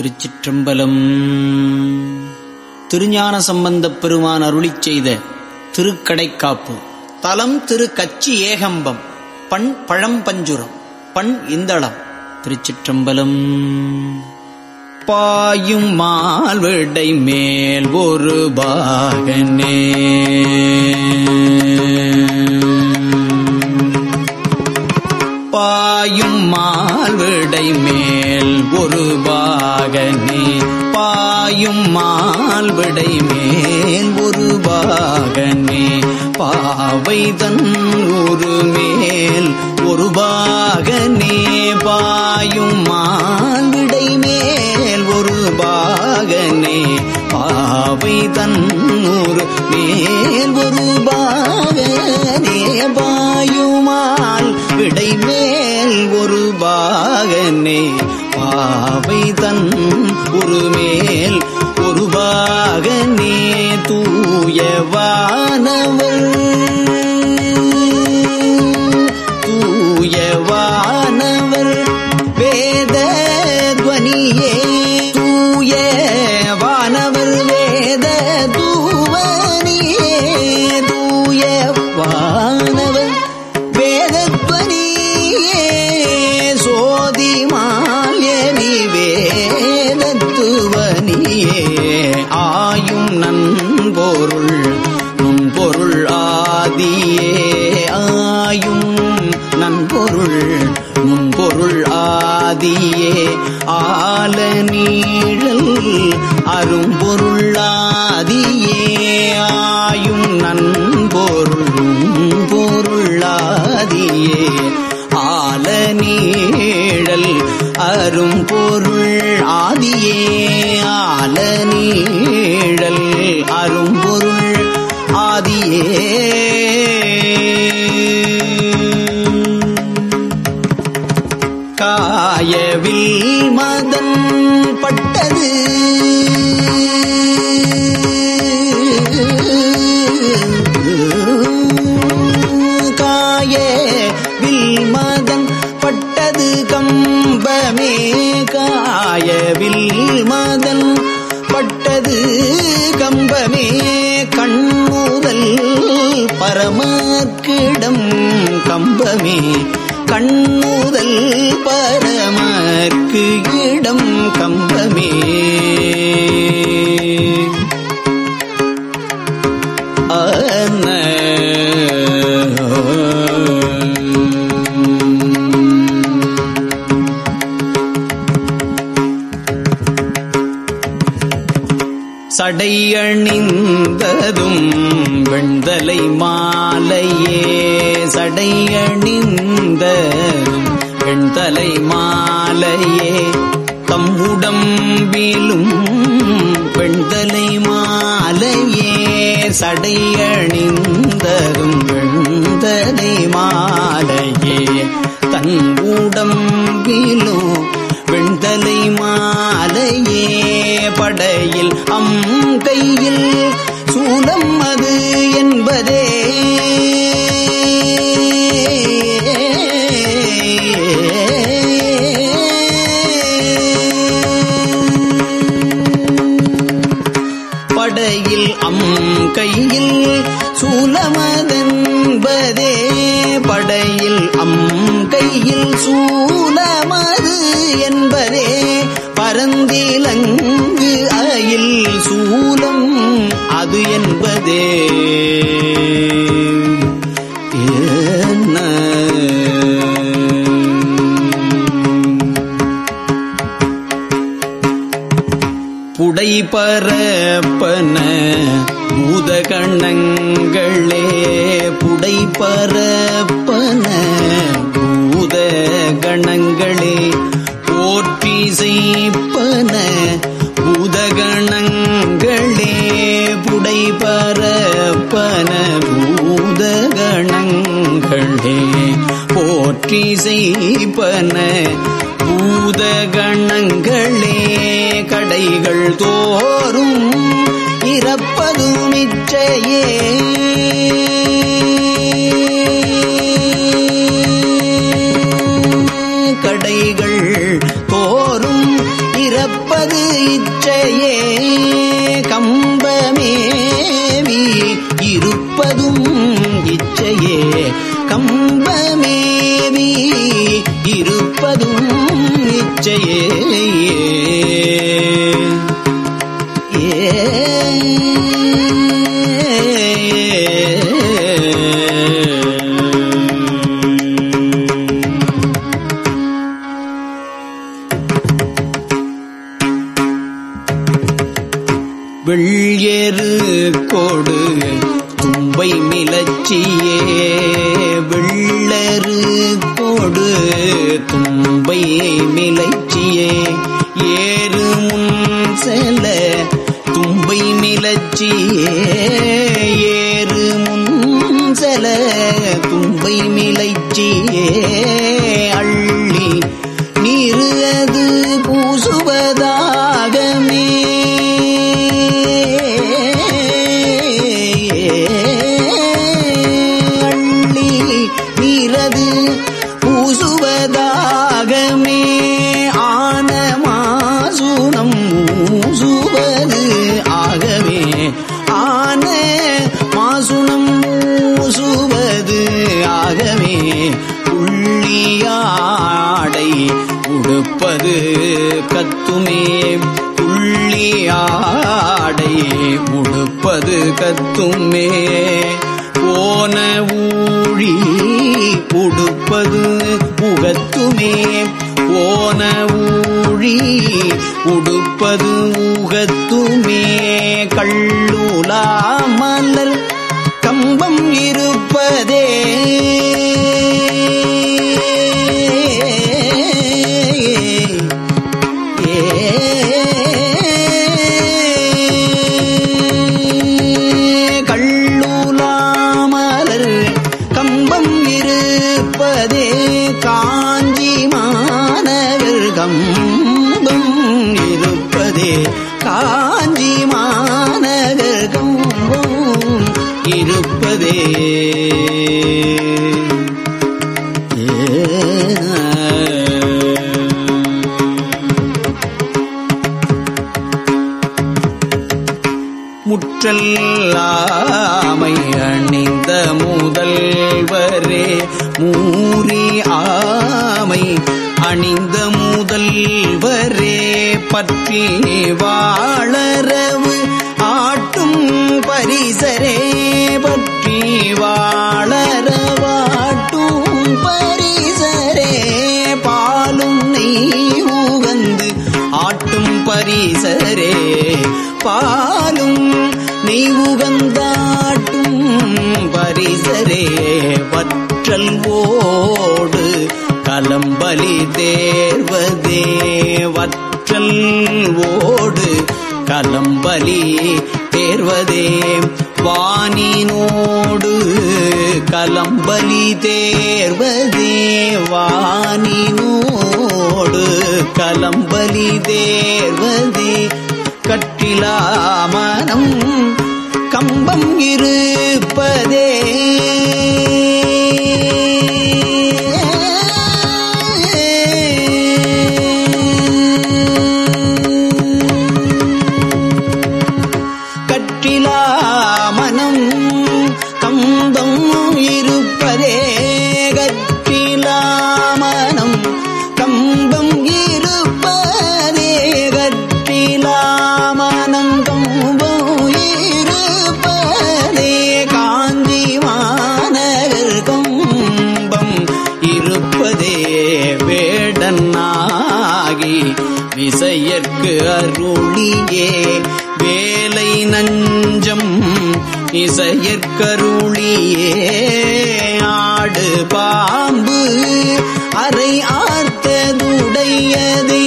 திருச்சிற்றம்பலம். திருஞான சம்பந்தப் பெருமான் அருளிச் செய்த திருக்கடைக்காப்பு. தலம் திரு கச்சி ஏகம்பம் பண் பழம்பஞ்சுரம் பண் இந்தளம். திருச்சிற்றம்பலம். பாயும் மால்விடை மேல் ஒரு பாகனே. பாயும் மால்விடை மேல் ஒரு பாகனே பாயும் மால்விடை மேல் ஒரு பாகனே பாவைதன் ஒரு மேல் ஒரு பாகனே பாயும் மால்விடை பாகனே பாவை தன்னூர் மேல் ஒரு பாகனே பாயுமால் விடை மேல் ஒரு பாகனே பாவை தன் ஒரு மேல் ஒரு பாகனே தூயவானவள் அரும்பொருள் கம்பமே கண்ணுதல் பரமக்கு இடம் கம்பமே. சடையணிந்ததும் வெண்தலை மாலையே. சடையணிந்ததும் வெண்தலை மாலையே. தம்புடம்பிலும் வெண்தலை மாலையே. சடையணிந்ததும் பெண்தலை மாலையே. தன் உடம்பிலும் வெண்தலை மாலையே. படையில் அம் கையில் சூலம் அது என்பதே. சூலமது என்பதே பரந்திலங்கு அயில் சூலம் அது என்பதே. புடைபரப்பன புடை பரப்பன பூதகணங்களே புடை பூதகணங்களே போற்றி செய்ப்பன பூதகணங்களே புடை பரப்பன பூதகணங்களே போற்றி செய்ப்பன பூதகணங்களே கடைகள் தோறும் இறப்பதும் இச்சையே கடைகள் இச்சையே கம்பமேவி இருப்பதும் இச்சையே கம்பமேவி இருப்பதும் இச்சையே புள்ளியாடை உடுப்பது கத்துமே. போன ஊழி உடுப்பது உகத்துமே. போன ஊழி உடுப்பது உகத்துமே. கள்ளுலா கம்பம் இருப்பதே காஞ்சி மாநகர் கம்பம் இருப்பதே. பற்றி வாழறவு ஆட்டும் பரிசரே பற்றி வாழறவாட்டும் பரிசரே பாலும் நெய் உகந்து ஆட்டும் பரிசரே பாலும் நெய் உகந்தாட்டும் பரிசரே வற்றல் ஓடு கலம்பலி தேர்வதே வற்றல் ஓடு கலம்பலி தேர்வதே. வானினோடு கலம்பலி தேர்வதே. வானினோடு கலம்பலி தேர்வதே. கட்டிலாமனம் கம்பம் இருப்பதே. விசையற்கு அருளியே வேலை நஞ்சம் இசையற்கருளியே ஆடு பாம்பு அரை ஆர்த்ததுடையதே.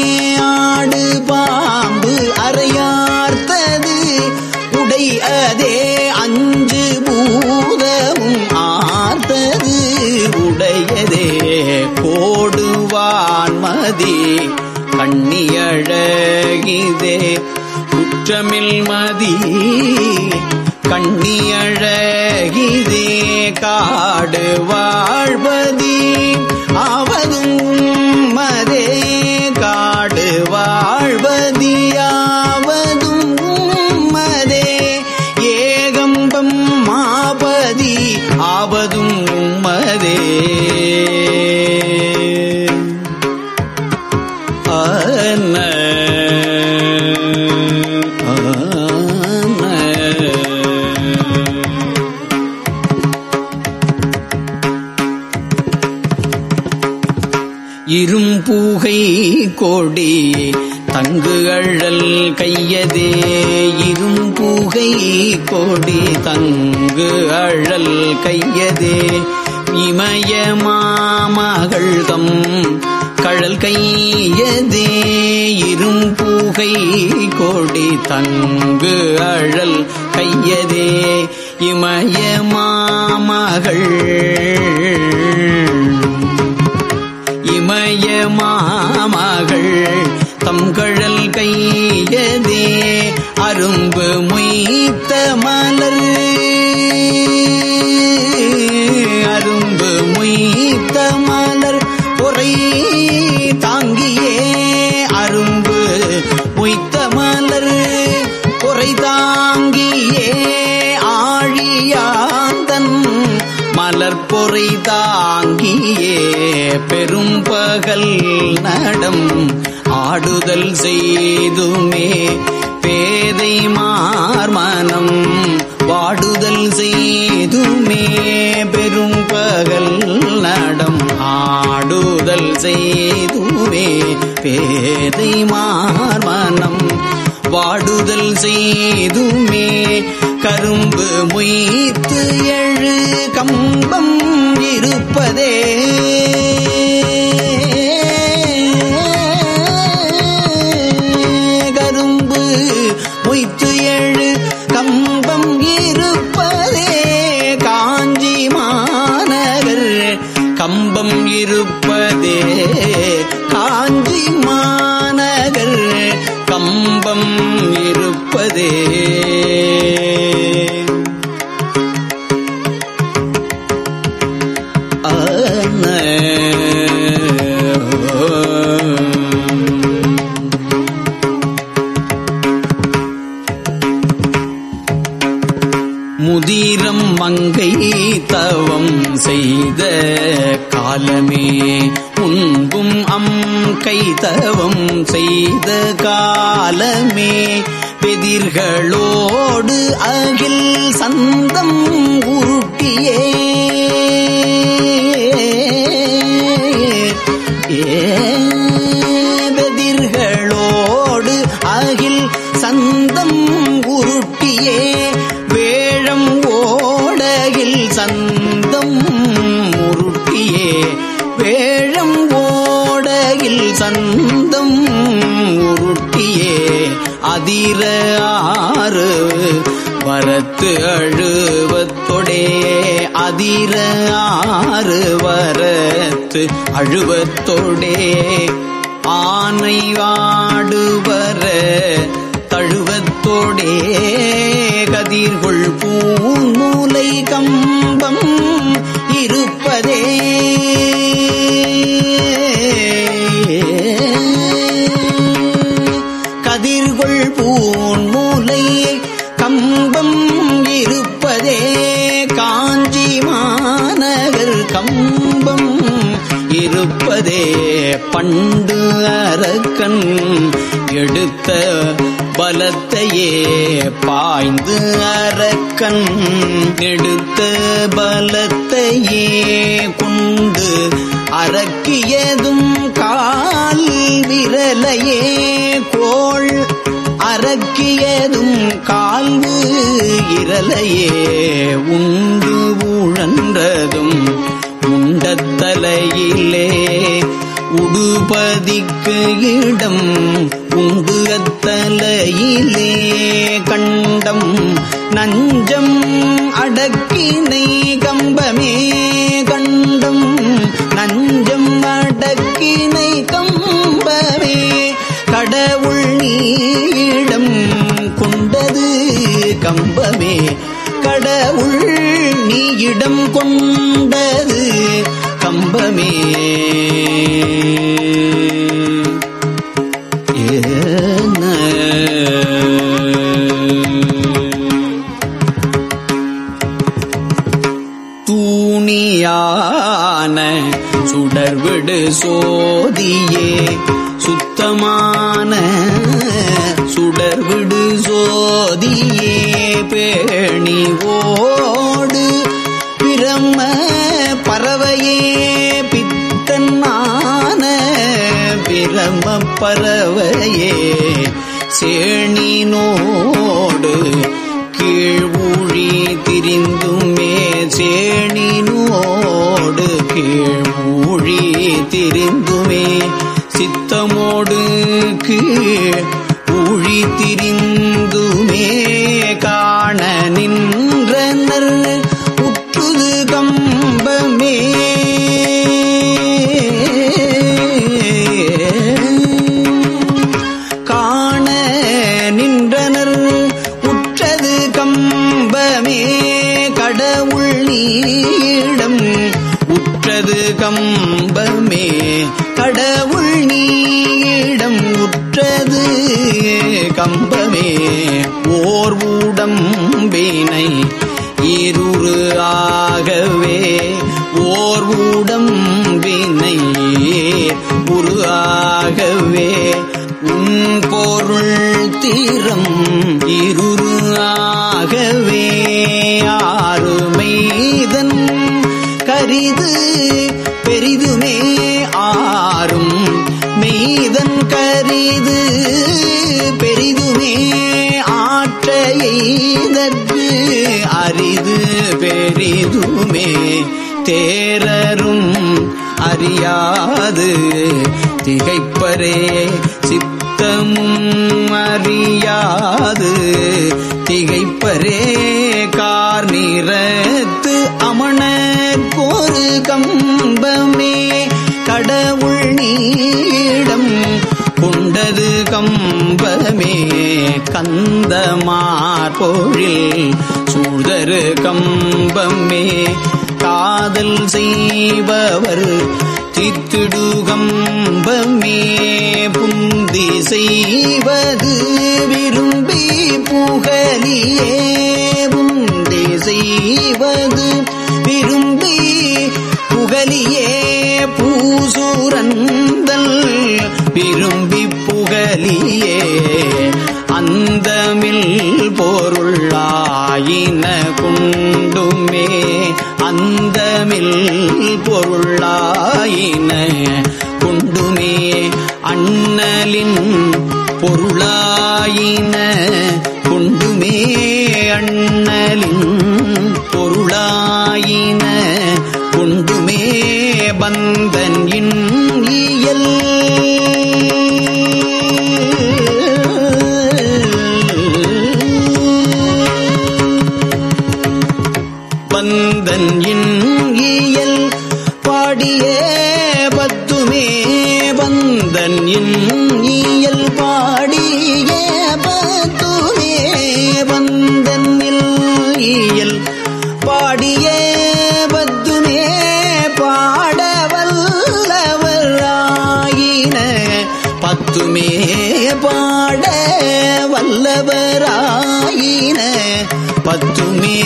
இரும்பூகை கோடி தங்கு அழல் கையதே இரும்பூகை கோடி தங்கு அழல் கையதே. இமய மாமகள் தம் கழல் கையதே இரும் பூகை கோடி தங்கு அழல் கையதே இமய மாமகள். இமய மாமகள் தம் கழல் கையதே அரும்பு மொய்த்த மலர். மலர்பொறை தாங்கியே. பெரும்பகல் நடம் ஆடுதல் செய்துமே. பேதை மார்மனம் வாடுதல் செய்துமே. பெரும்பகல் நடம் ஆடுதல் செய்துமே. பேதை மார்மனம் வாடுதல் செய்துமே. கரும்பு முய்த்து எழு கம்பம் இருப்பதே. கரும்பு முய்த்து எழு கம்பம் இருப்பதே. காஞ்சி மாநகர் கம்பம் இருப்பதே. காஞ்சி மாநகர் கம்பம் இருப்பதே. நான் செய்த காலமே உண்பும் அம் கைதவம் செய்த காலமே. பெதிர்களோடு அகில் சந்தம் உருட்டியே ஏ அதிர ஆறு. வரத்து அழுவத்தொடே அதிர ஆறு. வரத்து அழுவத்தொடே ஆனை வாடுவர தழுவத்தோடே. கதிர்கொள் பூமூலை கம்பம் இருப்பதே. மாநகர் இருப்பதே பண்டு அரக்கன். எடுத்த பலத்தையே பாய்ந்து அரக்கன். எடுத்த பலத்தையே கொண்டு அரக்கியதும் கால் விரலையே கோள். அரக்கியதும் கால்வு இரலையே உண்டு உழன்றதும் உண்டத்தலையிலே உடுபதிக்கு இடம் உண்டு அத்தலையிலே கண்டம் நஞ்சம் அடக்கினை கம்பமே கண்டம் நஞ்சம் அடக்கினை கம்பமே கடவுள் நீடம் கொண்டது கம்பமே கடவுள் நீ இடம் கொண்டது கம்பமே தூணியான சுடர்விடு சோதியே. சுத்தமான சுடர்விடு சோதியே. பேணி ஓ பறவையே சேணினோடு கீழ்வூழி திரிந்துமே சேணினோடு கீழ்வூழி திரிந்துமே. சித்தமோடு கீழ் ஊழி திரிந்துமே கம்பமே. ஓர் ஊடம்பினை இருரு ஆகவே. ஓர் ஊடம்பினை உரு ஆகவே. உன் பொருள் தீரம் இருரு ஆகவே. ஆறுமைதன் கரிது பெரிதுமே ஆறும். மெய்தன் கரிது அரிது பெரிதுமே தேரரும் அறியாது. திகைப்பரே சித்தமும் அறியாது. திகைப்பரே கார் நிறத்து அமண கோரு கம்பமே கடவுள் நீடம் கொண்டது கம்பமே கந்தமார் பொழில் சூழ்தரு கம்பமே. காதல் செய்பவர் தித்திடு கம்பமே. புந்தி செய்வது விரும்பி புகலியே புந்தி செய்வது விரும்பி புகலியே பூசூரந்தல் விரும்பி புகலியே அந்தமில் பொருளாயின குண்டுமே அந்தமில் பொருளாயின குண்டுமே அண்ணலின் பொருளாயின குண்டுமே அண்ணலின் பொருளாயின குண்டுமே பந்தன் இன் வல்லவராயின. பத்துமே பாட வல்லவராயின. பத்துமே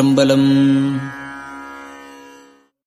திருச்சிற்றம்பலம்